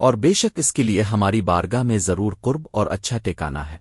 اور بے شک اس کے لیے ہماری بارگاہ میں ضرور قرب اور اچھا ٹیکانا ہے۔